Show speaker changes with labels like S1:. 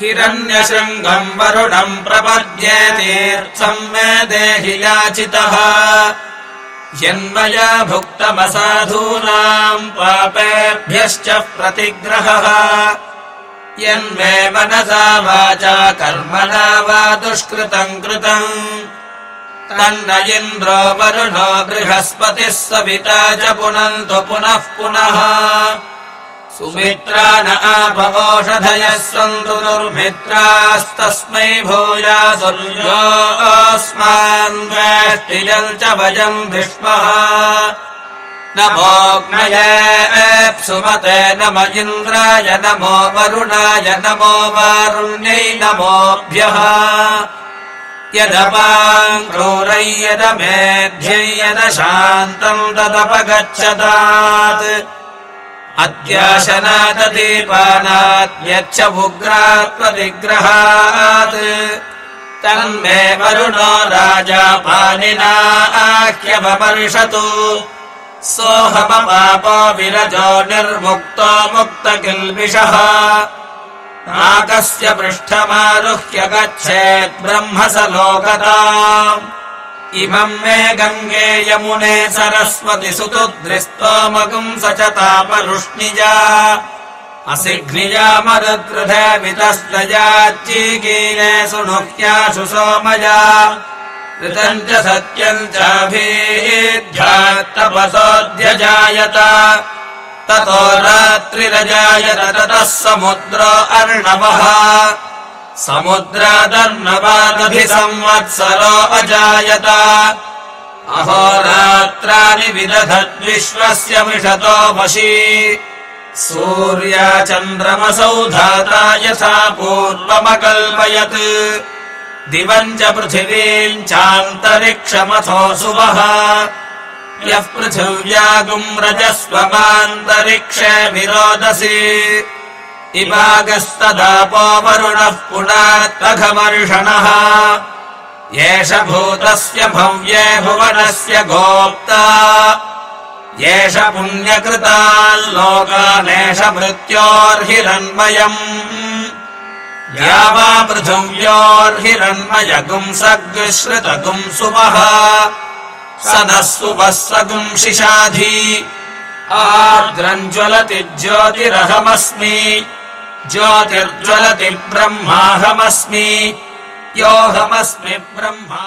S1: हिरण्यशृङ्गम् वरुणम् प्रपद्येतीर्थम् मे देहि याचितः। यन्मया भुक्तमसाधूनाम् पापेभ्यश्च प्रतिग्रहः। यन्मे मनसा वाचा कर्मणा वा दुष्कृतम् कृतम्। तन्न इन्द्रो वरुणो बृहस्पतिः सविता च पुनन्तु पुनः पुनः सुमित्रा न आपवोषधयः सन्तु दुर्मित्रास्तस्मै भूया दुर्योऽस्मान् वेष्टिजम् च भजम् विष्मः नमोऽग्नयेप्सुमते नम इन्द्राय नमो वरुणाय नमो वारुण्यै नमोऽभ्यः यदपाङ्क्रोरै यदमेध्यै यदशान्तम् तदपगच्छतात् अत्याशनाददीपानाद्यच्च उग्रात्मनिग्रहात् तन्मे वरुणो राजा पानिना आह्यवपर्षतु सोऽहमपापो विरजो निर्मुक्तो मुक्तकिल्बिषः। नाकस्य पृष्ठमारुह्य गच्छेत् ब्रह्म स लोकता इमम् मे गङ्गे यमुने सरस्वति सुतुद्रिस्तोमगुम् स च तापरुष्णिजा असिघ्निजा वितस्तजाच्चीकीने सुनुह्याशु सोमया ऋतम् च सत्यम् चाभीध्यात्तपसोऽध्यजायत ततो रात्रिरजायत ततः समुद्रो अर्णवः समुद्रादर्णवादभिसंवत्सरो अजायत। अहोरात्राणि विदधद्विश्वस्य मिषतो वशी। सूर्या चन्द्रमसौ धाता यथा पूर्वमकल्पयत्। दिवम् च पृथिवीम् चान्तरिक्षमथो सुवः। यः पृथिव्यागुम् रजस्वमान्तरिक्षे विरोदसी इवागस्तदापो वरुणः पुनात्मघमर्षणः एष भूतस्य भव्ये भुवनस्य गोप्ता। एष पुण्यकृताल्लोकानेष मृत्योर्हिरण्मयम्। या वा पृथिव्योर्हिरण्मयगुम् सग्श्रुतगुम् सुवः स नः सुवः सगुम् शिशाधि आर्द्रम् ज्वलति ज्योतिरहमस्मि ज्योतिर्ज्वलति ब्रह्माहमस्मि योऽहमस्मि ब्रह्मा